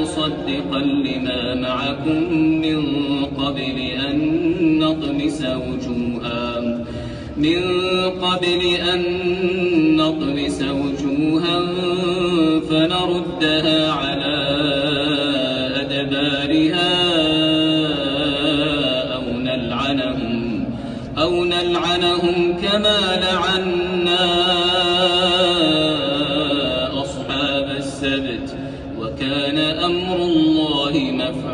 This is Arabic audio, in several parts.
مصدقا لما معكم من قبل أن نطمس وجوها. من قبل أن نطمس وجوها فنردها على أدبارها أو نلعنهم أو نلعنهم كما لعنا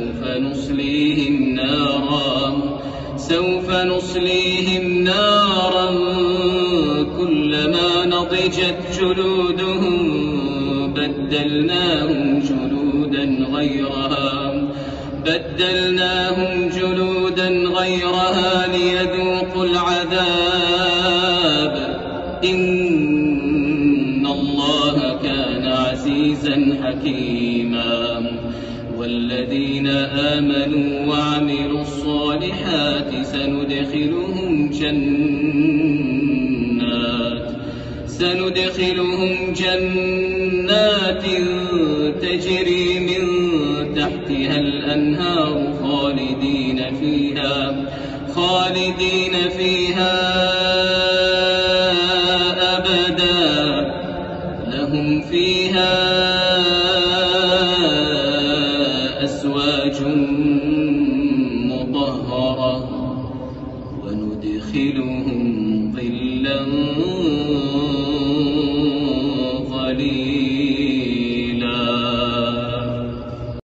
سوف نصليهم نارا. سوف نصليهم نارا. كلما نضجت جلودهم بدلناهم جلودا غيرها. بدلناهم جلودا غيرها ليذوقوا العذاب. إن الله كان عزيزا حكيما. والذين آمنوا وعملوا الصالحات سندخلهم جنات سندخلهم جنات تجري من تحتها الأنهار خالدين فيها خالدين فيها وندخلهم ظلا